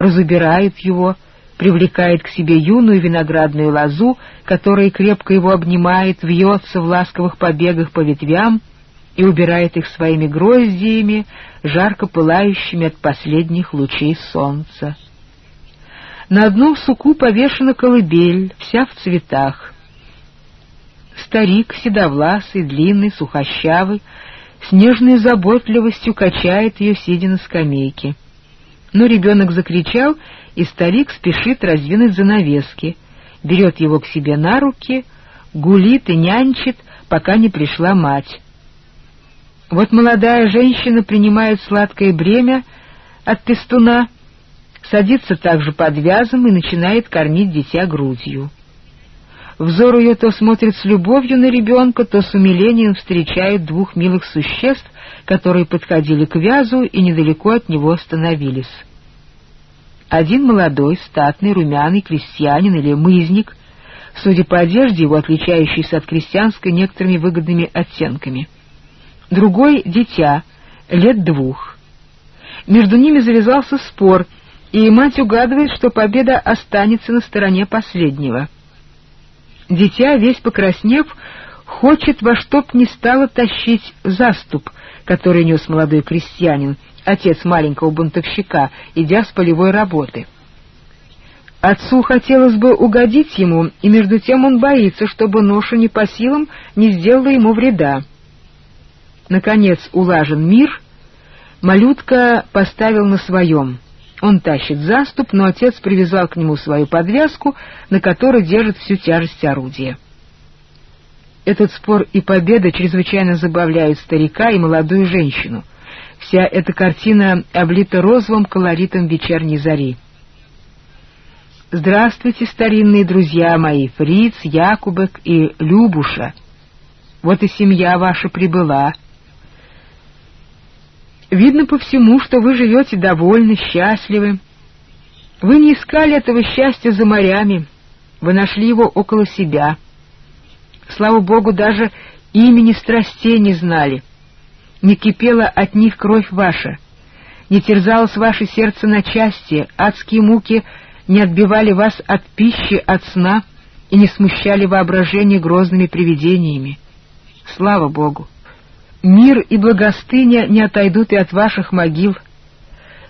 разубирают его, привлекает к себе юную виноградную лозу, которая крепко его обнимает, вьется в ласковых побегах по ветвям и убирает их своими гроздьями, жарко пылающими от последних лучей солнца. На одном суку повешена колыбель, вся в цветах. Старик, седовласый, длинный, сухощавый, с нежной заботливостью качает ее, сидя на скамейке. Но ребенок закричал, и старик спешит раздвинуть занавески, берет его к себе на руки, гулит и нянчит, пока не пришла мать. Вот молодая женщина принимает сладкое бремя от пестуна, садится также под вязом и начинает кормить дитя грудью. Взор ее то смотрит с любовью на ребенка, то с умилением встречает двух милых существ, которые подходили к вязу и недалеко от него остановились. Один молодой, статный, румяный крестьянин или мызник, судя по одежде его, отличающийся от крестьянской некоторыми выгодными оттенками. Другой — дитя, лет двух. Между ними завязался спор, и мать угадывает, что победа останется на стороне последнего. Дитя, весь покраснев, хочет во что б ни стало тащить заступ, который нес молодой крестьянин, отец маленького бунтовщика, идя с полевой работы. Отцу хотелось бы угодить ему, и между тем он боится, чтобы ноша не по силам не сделала ему вреда. Наконец улажен мир, малютка поставил на своем. Он тащит заступ, но отец привязал к нему свою подвязку, на которой держит всю тяжесть орудия. Этот спор и победа чрезвычайно забавляют старика и молодую женщину. Вся эта картина облита розовым колоритом вечерней зари. «Здравствуйте, старинные друзья мои, Фриц, Якубек и Любуша. Вот и семья ваша прибыла. Видно по всему, что вы живете довольны, счастливы. Вы не искали этого счастья за морями, вы нашли его около себя» слава богу, даже имени страстей не знали. Не кипела от них кровь ваша, не терзалось ваше сердце на части, адские муки не отбивали вас от пищи, от сна и не смущали воображение грозными привидениями. Слава Богу! Мир и благостыня не отойдут и от ваших могил.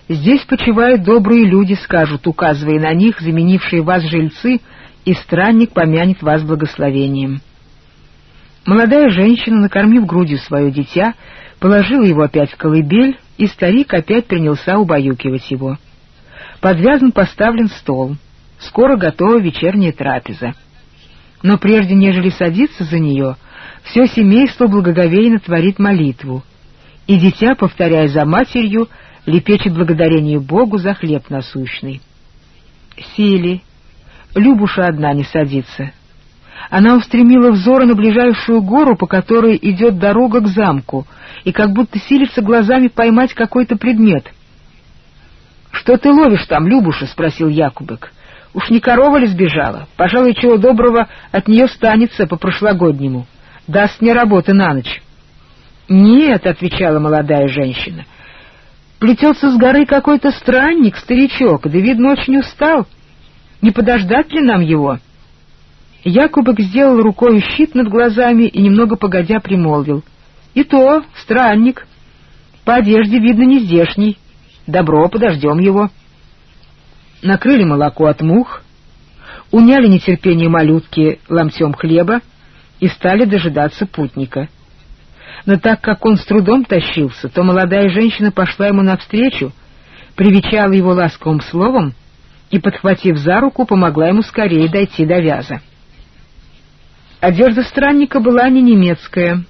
Здесь почивают добрые люди, скажут, указывая на них, заменившие вас жильцы, и странник помянет вас благословением. Молодая женщина, накормив грудью свое дитя, положила его опять в колыбель, и старик опять принялся убаюкивать его. Подвязан поставлен стол. Скоро готова вечерняя трапеза. Но прежде нежели садиться за нее, все семейство благоговейно творит молитву, и дитя, повторяя за матерью, лепечет благодарение Богу за хлеб насущный. Сели. Любуша одна не садится, она устремила взоры на ближайшую гору, по которой идет дорога к замку, и как будто силится глазами поймать какой-то предмет. — Что ты ловишь там, Любуша? — спросил Якубек. — Уж не корова ли сбежала? Пожалуй, чего доброго от нее станется по-прошлогоднему. Даст мне работы на ночь. — Нет, — отвечала молодая женщина. — Плетется с горы какой-то странник, старичок, да, видно, очень устал. Не подождать ли нам его? — Якубок сделал рукой щит над глазами и немного погодя примолвил. — И то, странник. По одежде, видно, не здешний. Добро, подождем его. Накрыли молоко от мух, уняли нетерпение малютки ломтем хлеба и стали дожидаться путника. Но так как он с трудом тащился, то молодая женщина пошла ему навстречу, привечала его ласковым словом и, подхватив за руку, помогла ему скорее дойти до вяза. Одежда странника была не немецкая.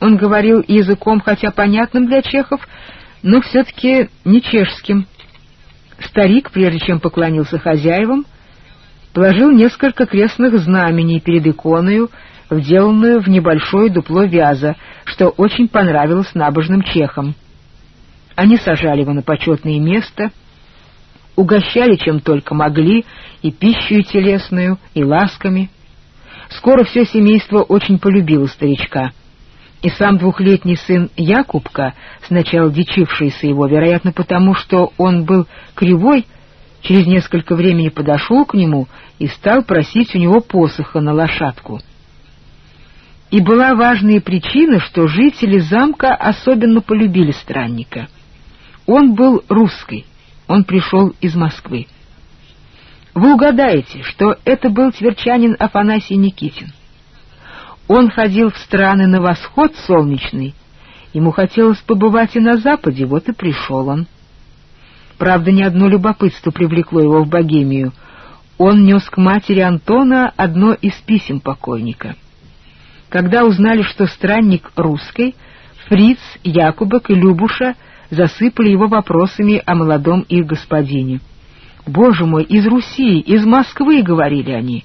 Он говорил языком, хотя понятным для чехов, но все-таки не чешским. Старик, прежде чем поклонился хозяевам, положил несколько крестных знамений перед иконою, вделанную в небольшое дупло вяза, что очень понравилось набожным чехам. Они сажали его на почетное место, угощали чем только могли, и пищей телесную, и ласками — Скоро все семейство очень полюбило старичка. И сам двухлетний сын Якубка, сначала дичившийся его, вероятно, потому что он был кривой, через несколько времени подошел к нему и стал просить у него посоха на лошадку. И была важная причина, что жители замка особенно полюбили странника. Он был русский, он пришел из Москвы. Вы угадаете, что это был тверчанин Афанасий Никитин. Он ходил в страны на восход солнечный, ему хотелось побывать и на западе, вот и пришел он. Правда, ни одно любопытство привлекло его в Богемию. Он нес к матери Антона одно из писем покойника. Когда узнали, что странник русский, Фриц, Якубок и Любуша засыпали его вопросами о молодом их господине. «Боже мой, из Руси, из Москвы!» — говорили они.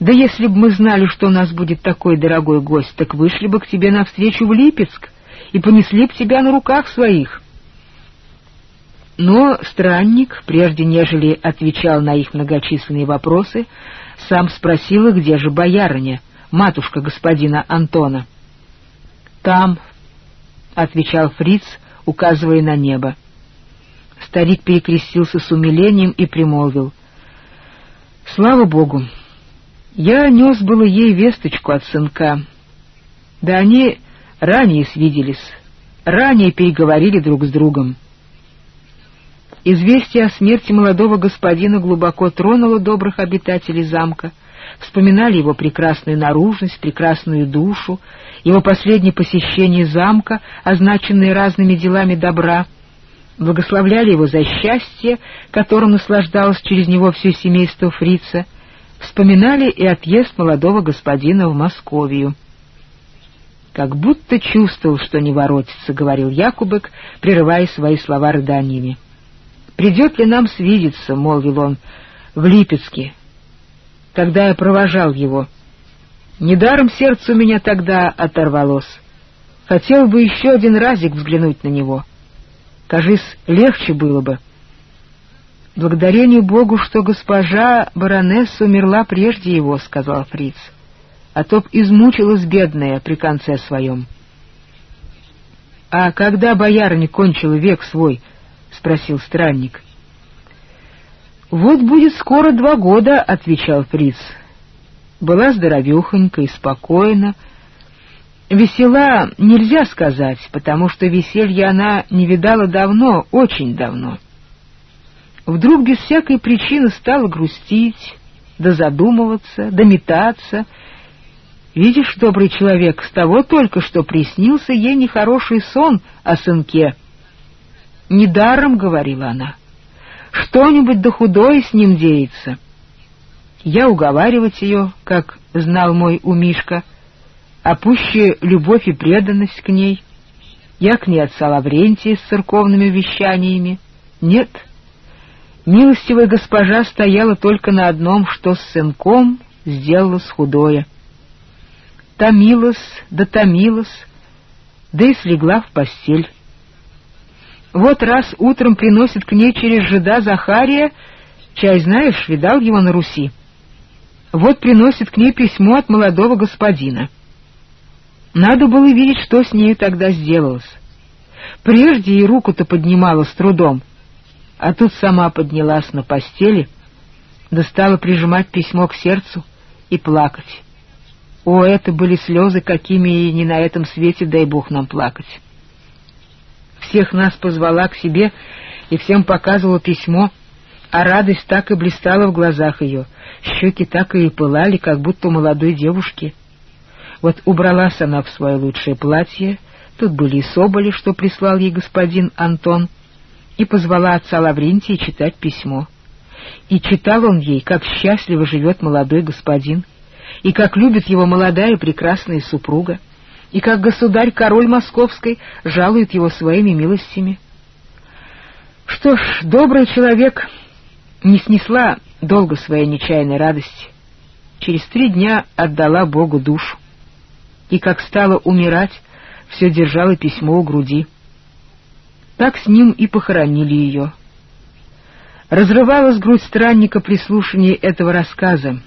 «Да если бы мы знали, что у нас будет такой дорогой гость, так вышли бы к тебе навстречу в Липецк и понесли б тебя на руках своих». Но странник, прежде нежели отвечал на их многочисленные вопросы, сам спросил их, где же боярыня, матушка господина Антона. «Там», — отвечал фриц, указывая на небо. Старик перекрестился с умилением и примолвил. «Слава Богу! Я нес было ей весточку от сынка. Да они ранее свиделись, ранее переговорили друг с другом. Известие о смерти молодого господина глубоко тронуло добрых обитателей замка, вспоминали его прекрасную наружность, прекрасную душу, его последнее посещение замка, означенное разными делами добра, благословляли его за счастье, которым наслаждалось через него все семейство фрица, вспоминали и отъезд молодого господина в Московию. «Как будто чувствовал, что не воротится», — говорил Якубек, прерывая свои слова рыданиями. «Придет ли нам свидеться?» — молвил он, — «в Липецке, когда я провожал его. Недаром сердце у меня тогда оторвалось. Хотел бы еще один разик взглянуть на него. Кажись, легче было бы». «Благодарение Богу, что госпожа баронесса умерла прежде его», — сказал Фриц. «А то б измучилась бедная при конце своем». «А когда боярня кончила век свой?» — спросил странник. «Вот будет скоро два года», — отвечал Фриц. Была здоровехонька и спокойна. Весела нельзя сказать, потому что веселья она не видала давно, очень давно. Вдруг без всякой причины стала грустить, да задумываться, да метаться. Видишь, добрый человек, с того только что приснился ей нехороший сон о сынке — Недаром, — говорила она, — что-нибудь да худое с ним деется. Я уговаривать ее, как знал мой умишка, а любовь и преданность к ней. Я к ней отца Лаврентия с церковными вещаниями. Нет, милостивая госпожа стояла только на одном, что с сынком сделалось худое. Томилась, да томилась, да и слегла в постель. Вот раз утром приносит к ней через жида Захария, чай знаешь, видал его на Руси. Вот приносит к ней письмо от молодого господина. Надо было видеть, что с нею тогда сделалось. Прежде и руку-то поднимала с трудом, а тут сама поднялась на постели, да стала прижимать письмо к сердцу и плакать. О, это были слезы, какими и не на этом свете, дай Бог нам плакать всех нас позвала к себе и всем показывала письмо, а радость так и блистала в глазах ее, щеки так и пылали, как будто молодой девушки. Вот убралась она в свое лучшее платье, тут были и соболи, что прислал ей господин Антон, и позвала отца Лаврентия читать письмо. И читал он ей, как счастливо живет молодой господин, и как любит его молодая прекрасная супруга, и как государь-король московской жалует его своими милостями. Что ж, добрый человек не снесла долго своей нечаянной радости. Через три дня отдала Богу душу. И как стала умирать, все держала письмо у груди. Так с ним и похоронили ее. Разрывалась грудь странника при слушании этого рассказа,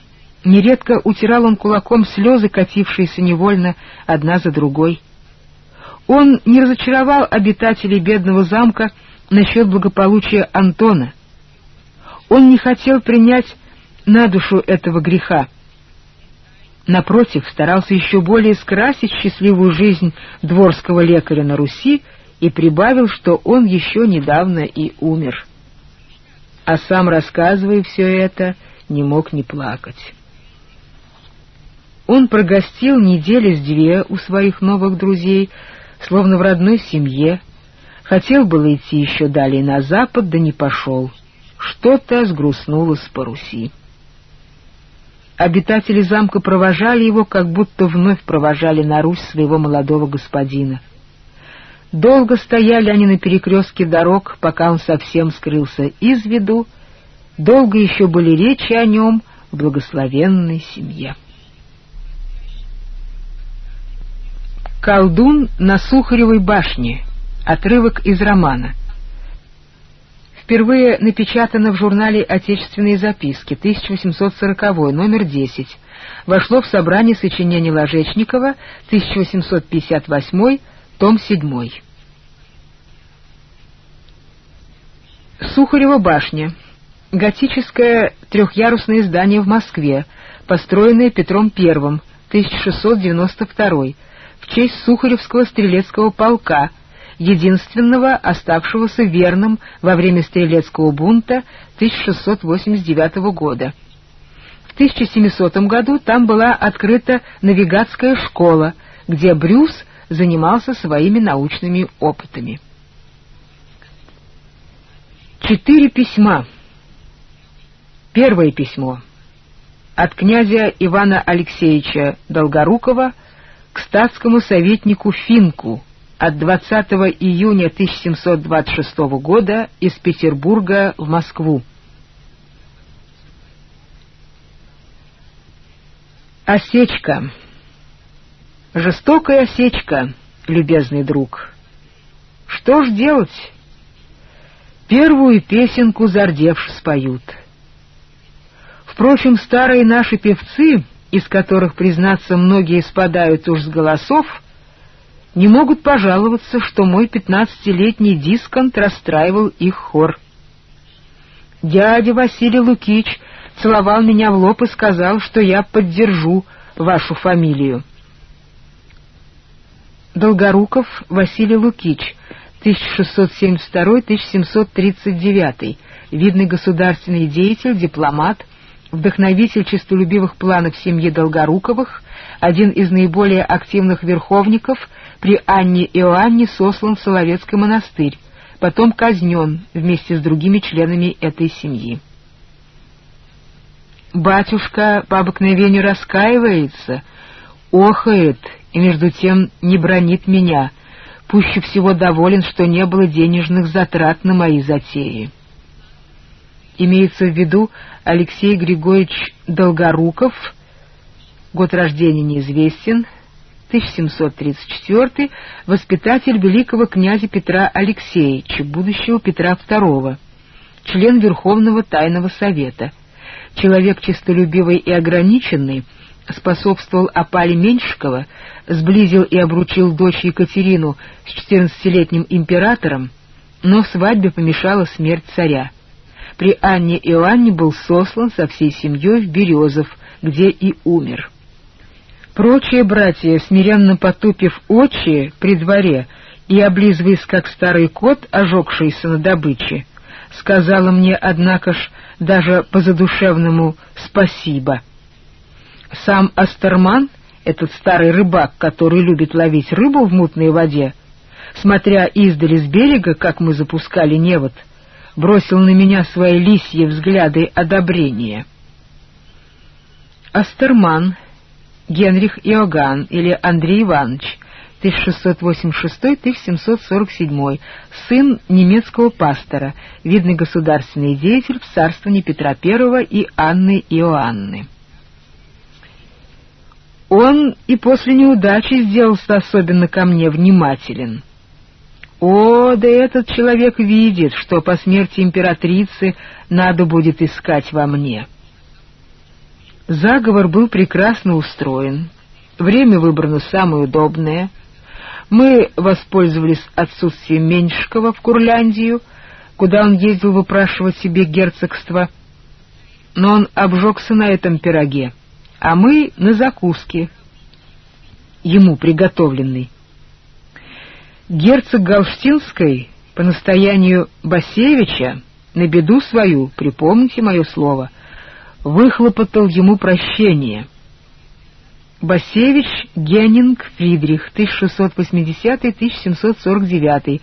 Нередко утирал он кулаком слезы, катившиеся невольно одна за другой. Он не разочаровал обитателей бедного замка насчет благополучия Антона. Он не хотел принять на душу этого греха. Напротив, старался еще более скрасить счастливую жизнь дворского лекаря на Руси и прибавил, что он еще недавно и умер. А сам, рассказывая все это, не мог не плакать. Он прогостил недели с две у своих новых друзей, словно в родной семье. Хотел было идти еще далее на запад, да не пошел. Что-то сгрустнулось по Руси. Обитатели замка провожали его, как будто вновь провожали на Русь своего молодого господина. Долго стояли они на перекрестке дорог, пока он совсем скрылся из виду, долго еще были речи о нем в благословенной семье. Колдун на Сухаревой башне. Отрывок из романа. Впервые напечатано в журнале «Отечественные записки», 1840 номер 10. Вошло в собрание сочинений Ложечникова, 1858, том 7. Сухарева башня. Готическое трехъярусное здание в Москве, построенное Петром I, 1692 в честь Сухаревского стрелецкого полка, единственного оставшегося верным во время стрелецкого бунта 1689 года. В 1700 году там была открыта навигатская школа, где Брюс занимался своими научными опытами. Четыре письма. Первое письмо. От князя Ивана Алексеевича Долгорукова к статскому советнику Финку от 20 июня 1726 года из Петербурга в Москву. Осечка. Жестокая осечка, любезный друг. Что ж делать? Первую песенку зардевши споют. Впрочем, старые наши певцы из которых, признаться, многие спадают уж с голосов, не могут пожаловаться, что мой пятнадцатилетний дисконт расстраивал их хор. Дядя Василий Лукич целовал меня в лоб и сказал, что я поддержу вашу фамилию. Долгоруков Василий Лукич, 1672-1739, видный государственный деятель, дипломат, вдохновитель честолюбивых планов семьи Долгоруковых, один из наиболее активных верховников, при Анне Иоанне сослан в Соловецкий монастырь, потом казнен вместе с другими членами этой семьи. Батюшка по обыкновению раскаивается, охает и между тем не бронит меня, пуще всего доволен, что не было денежных затрат на мои затеи. Имеется в виду Алексей Григорьевич Долгоруков, год рождения неизвестен, 1734, воспитатель великого князя Петра Алексеевича, будущего Петра II, член Верховного Тайного Совета, человек честолюбивый и ограниченный, способствовал опале Меньшикова, сблизил и обручил дочь Екатерину с четырнадцатилетним императором, но свадьбе помешала смерть царя при Анне Иоанне был сослан со всей семьей в Березов, где и умер. Прочие братья, смиренно потупив очи при дворе и облизываясь, как старый кот, ожегшийся на добыче, сказала мне, однако ж, даже по-задушевному «спасибо». Сам Астерман, этот старый рыбак, который любит ловить рыбу в мутной воде, смотря издали с берега, как мы запускали невод, — бросил на меня свои лисьи взгляды одобрения. Астерман, Генрих Иоганн или Андрей Иванович, 1686-1747, сын немецкого пастора, видный государственный деятель в царствовании Петра I и Анны Иоанны. Он и после неудачи сделался особенно ко мне внимателен — о, да этот человек видит, что по смерти императрицы надо будет искать во мне. Заговор был прекрасно устроен. Время выбрано самое удобное. Мы воспользовались отсутствием Меньшикова в Курляндию, куда он ездил выпрашивать себе герцогство. Но он обжегся на этом пироге, а мы — на закуске, ему приготовленной. Герцог Галштинской по настоянию Басевича на беду свою, припомните мое слово, выхлопотал ему прощение. Басевич Генинг Фридрих, 1680-1749,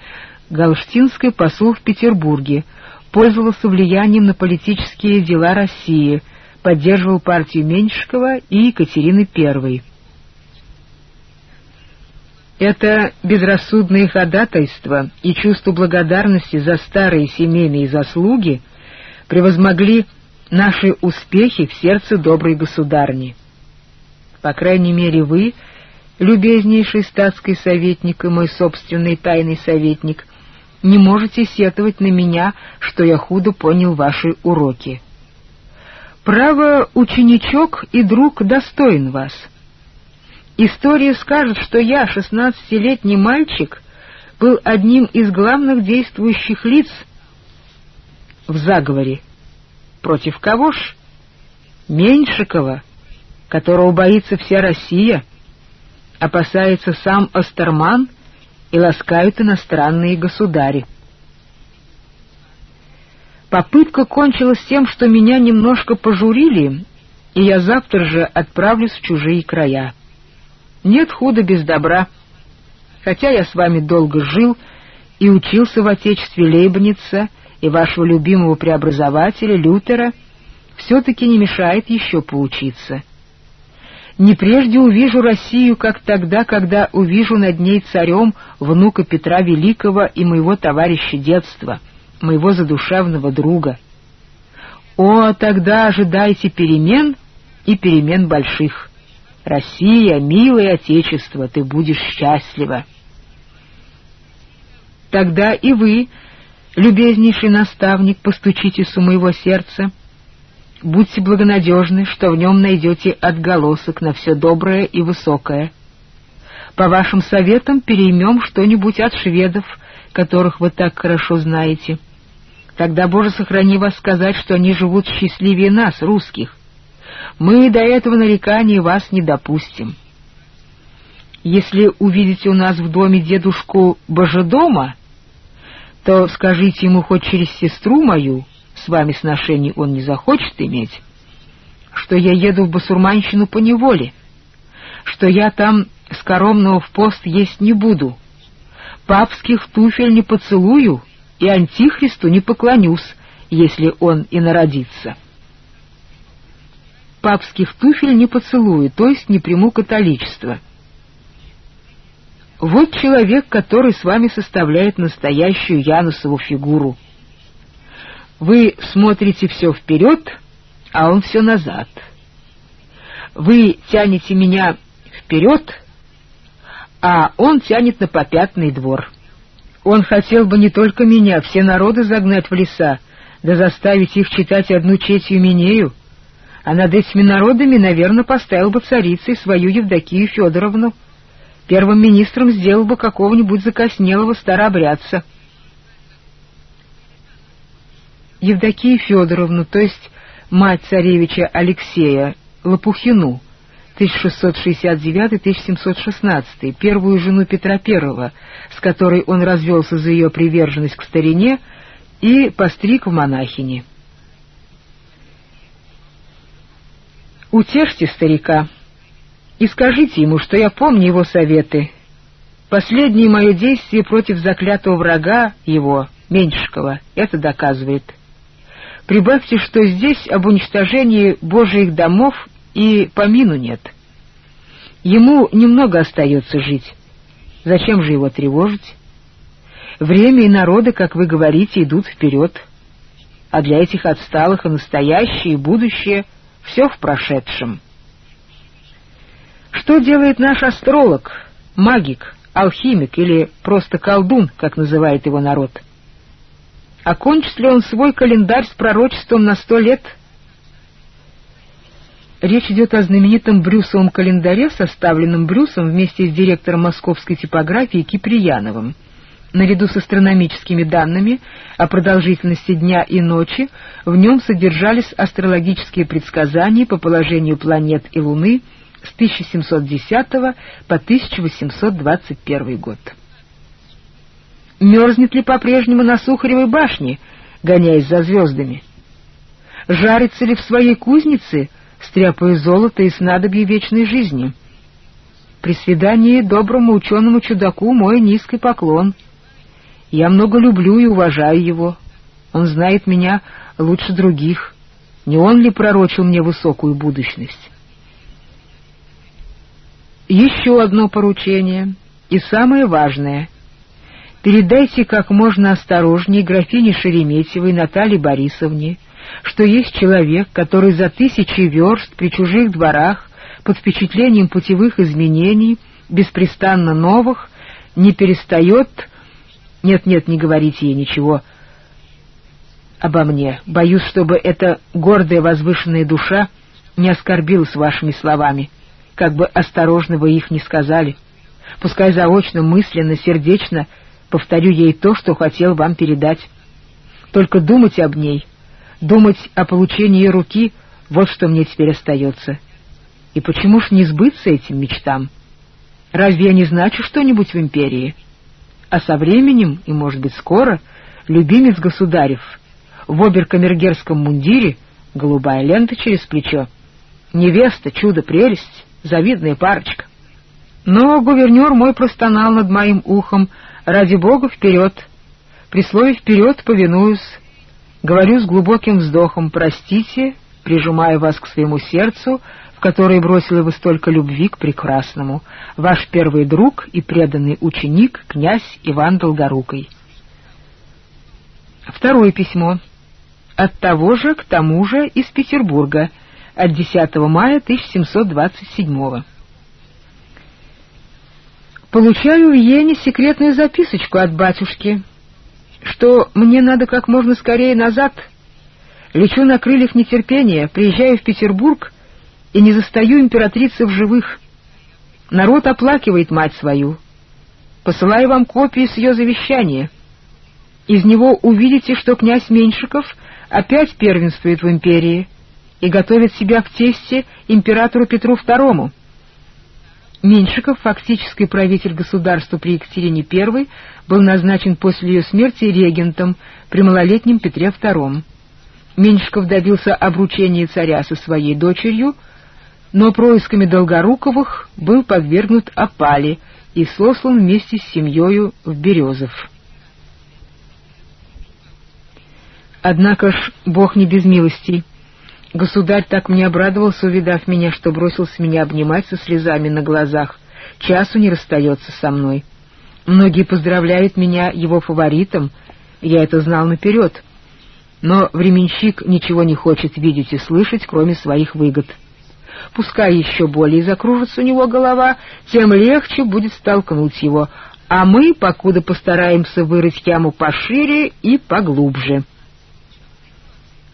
Галштинский посол в Петербурге, пользовался влиянием на политические дела России, поддерживал партию Меньшикова и Екатерины I. Это безрассудные ходатайства и чувство благодарности за старые семейные заслуги превозмогли наши успехи в сердце доброй государни. По крайней мере, вы, любезнейший статский советник и мой собственный тайный советник, не можете сетовать на меня, что я худо понял ваши уроки. Право, ученичок и друг достоин вас. История скажет, что я, шестнадцатилетний мальчик, был одним из главных действующих лиц в заговоре. Против кого ж? Меньшикова, которого боится вся Россия, опасается сам Остерман и ласкают иностранные государи. Попытка кончилась тем, что меня немножко пожурили, и я завтра же отправлюсь в чужие края. Нет худа без добра. Хотя я с вами долго жил и учился в отечестве Лейбница и вашего любимого преобразователя Лютера, все-таки не мешает еще поучиться. Не прежде увижу Россию, как тогда, когда увижу над ней царем внука Петра Великого и моего товарища детства, моего задушевного друга. О, тогда ожидайте перемен и перемен больших. Россия, милое Отечество, ты будешь счастлива. Тогда и вы, любезнейший наставник, постучитесь у моего сердца. Будьте благонадежны, что в нем найдете отголосок на все доброе и высокое. По вашим советам переймем что-нибудь от шведов, которых вы так хорошо знаете. Тогда, Боже, сохрани вас сказать, что они живут счастливее нас, русских. Мы до этого нарекания вас не допустим. Если увидите у нас в доме дедушку Божедома, то скажите ему хоть через сестру мою, с вами сношений он не захочет иметь, что я еду в басурманщину по неволе, что я там скоромного в пост есть не буду, папских туфель не поцелую и антихристу не поклонюсь, если он и народится» папских туфель не поцелую, то есть не приму католичество. Вот человек, который с вами составляет настоящую Янусову фигуру. Вы смотрите все вперед, а он все назад. Вы тянете меня вперед, а он тянет на попятный двор. Он хотел бы не только меня, все народы загнать в леса, да заставить их читать одну четью Минею, а над этими народами, наверное, поставил бы царицей свою Евдокию Федоровну. Первым министром сделал бы какого-нибудь закоснелого старообрядца. Евдокию Федоровну, то есть мать царевича Алексея, Лопухину, 1669-1716, первую жену Петра I, с которой он развелся за ее приверженность к старине и постриг в монахини. Утешьте старика и скажите ему, что я помню его советы. Последнее мое действие против заклятого врага его, Меньшикова, это доказывает. Прибавьте, что здесь об уничтожении Божьих домов и помину нет. Ему немного остается жить. Зачем же его тревожить? Время и народы, как вы говорите, идут вперед. А для этих отсталых и настоящее, и будущее — все в прошедшем. Что делает наш астролог, магик, алхимик или просто колдун, как называет его народ? Окончит ли он свой календарь с пророчеством на сто лет? Речь идет о знаменитом Брюсовом календаре, составленном Брюсом вместе с директором московской типографии Киприяновым Наряду с астрономическими данными о продолжительности дня и ночи в нем содержались астрологические предсказания по положению планет и Луны с 1710 по 1821 год. Мерзнет ли по-прежнему на Сухаревой башне, гоняясь за звездами? Жарится ли в своей кузнице, стряпая золото и снадобье вечной жизни? При свидании доброму ученому-чудаку мой низкий поклон — я много люблю и уважаю его. Он знает меня лучше других. Не он ли пророчил мне высокую будущность? Еще одно поручение, и самое важное. Передайте как можно осторожнее графине Шереметьевой Наталье Борисовне, что есть человек, который за тысячи верст при чужих дворах под впечатлением путевых изменений, беспрестанно новых, не перестает нет-нет, не говорите ей ничего обо мне. Боюсь, чтобы эта гордая возвышенная душа не оскорбилась вашими словами, как бы осторожно вы их не сказали. Пускай заочно, мысленно, сердечно повторю ей то, что хотел вам передать. Только думать об ней, думать о получении руки — вот что мне теперь остается. И почему ж не сбыться этим мечтам? Разве я не значу что-нибудь в империи?» А со временем, и, может быть, скоро, любимец государев в оберкамергерском мундире, голубая лента через плечо. Невеста, чудо, прелесть, завидная парочка. Но гувернер мой простонал над моим ухом, ради бога, вперед. При слове «вперед» повинуюсь. Говорю с глубоким вздохом «простите», прижимая вас к своему сердцу, который бросил вы столько любви к прекрасному, ваш первый друг и преданный ученик, князь Иван Долгорукий. Второе письмо. От того же к тому же из Петербурга, от 10 мая 1727 Получаю в Йене секретную записочку от батюшки, что мне надо как можно скорее назад. Лечу на крыльях нетерпения, приезжаю в Петербург и не застаю императрицы в живых. Народ оплакивает мать свою. Посылаю вам копии с ее завещания. Из него увидите, что князь Меньшиков опять первенствует в империи и готовит себя к тесте императору Петру II. Меньшиков, фактический правитель государства при Екатерине I, был назначен после ее смерти регентом при малолетнем Петре II. Меньшиков добился обручения царя со своей дочерью — но происками Долгоруковых был подвергнут опале и сослан вместе с семьей в Березов. Однако ж Бог не без милостей. Государь так мне обрадовался, увидав меня, что бросился меня обнимать со слезами на глазах. Часу не расстается со мной. Многие поздравляют меня его фаворитом, я это знал наперед. Но временщик ничего не хочет видеть и слышать, кроме своих выгод пускай еще более закружится у него голова, тем легче будет столкнуть его, а мы, покуда постараемся вырыть яму пошире и поглубже.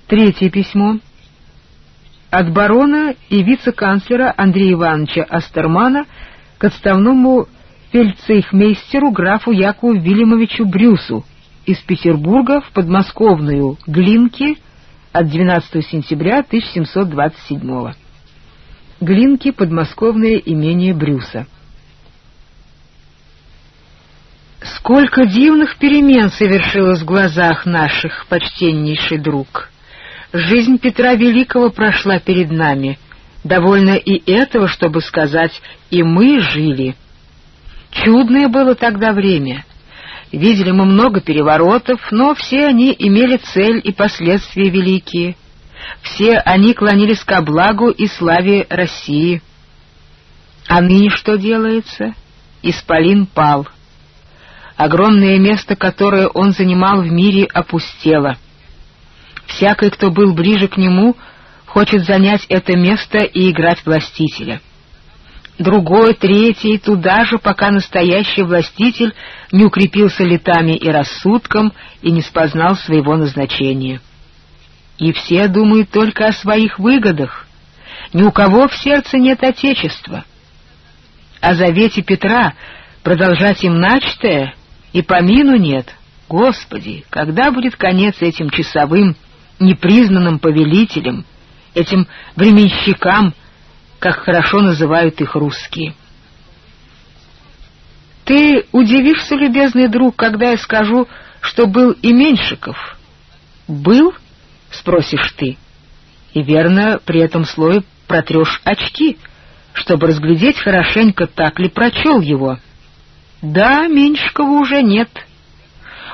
Третье письмо. От барона и вице-канцлера Андрея Ивановича Астермана к отставному фельдцейхмейстеру графу Якову Вильямовичу Брюсу из Петербурга в подмосковную Глинки от 12 сентября 1727 года. Глинки, подмосковное имение Брюса. Сколько дивных перемен совершилось в глазах наших, почтеннейший друг! Жизнь Петра Великого прошла перед нами. Довольно и этого, чтобы сказать, и мы жили. Чудное было тогда время. Видели мы много переворотов, но все они имели цель и последствия великие — все они клонились ко благу и славе России. А ныне что делается? Исполин пал. Огромное место, которое он занимал в мире, опустело. Всякий, кто был ближе к нему, хочет занять это место и играть властителя. Другой, третий, туда же, пока настоящий властитель не укрепился летами и рассудком и не спознал своего назначения и все думают только о своих выгодах. Ни у кого в сердце нет отечества. О завете Петра продолжать им начатое И помину нет. Господи, когда будет конец этим часовым, непризнанным повелителям, этим временщикам, как хорошо называют их русские? Ты удивишься, любезный друг, когда я скажу, что был и Меньшиков. «Был?» — спросишь ты. И верно, при этом слое протрешь очки, чтобы разглядеть хорошенько, так ли прочел его. Да, Меньшикова уже нет.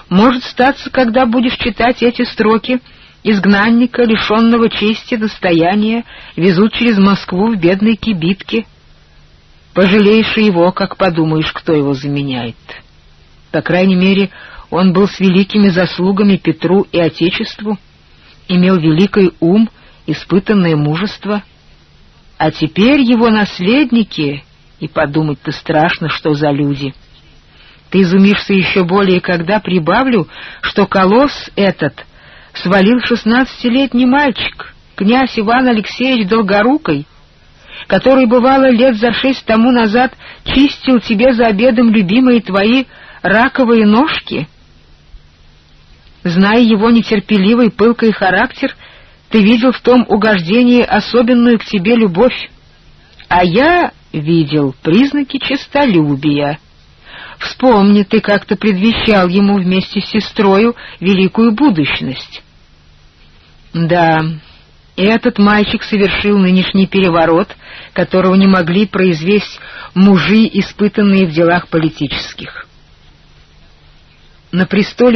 Может статься, когда будешь читать эти строки, изгнанника, лишенного чести достояния, везут через Москву в бедной кибитке — Пожалеешь его, как подумаешь, кто его заменяет. По крайней мере, он был с великими заслугами Петру и Отечеству, имел великий ум, испытанное мужество. А теперь его наследники, и подумать-то страшно, что за люди. Ты изумишься еще более, когда прибавлю, что колосс этот свалил шестнадцатилетний мальчик, князь Иван Алексеевич Долгорукой, который, бывало, лет за шесть тому назад чистил тебе за обедом любимые твои раковые ножки? Зная его нетерпеливый, пылкий характер, ты видел в том угождении особенную к тебе любовь. А я видел признаки честолюбия. Вспомни, ты как-то предвещал ему вместе с сестрою великую будущность. Да, этот мальчик совершил нынешний переворот, которого не могли произвести мужи, испытанные в делах политических. На престоле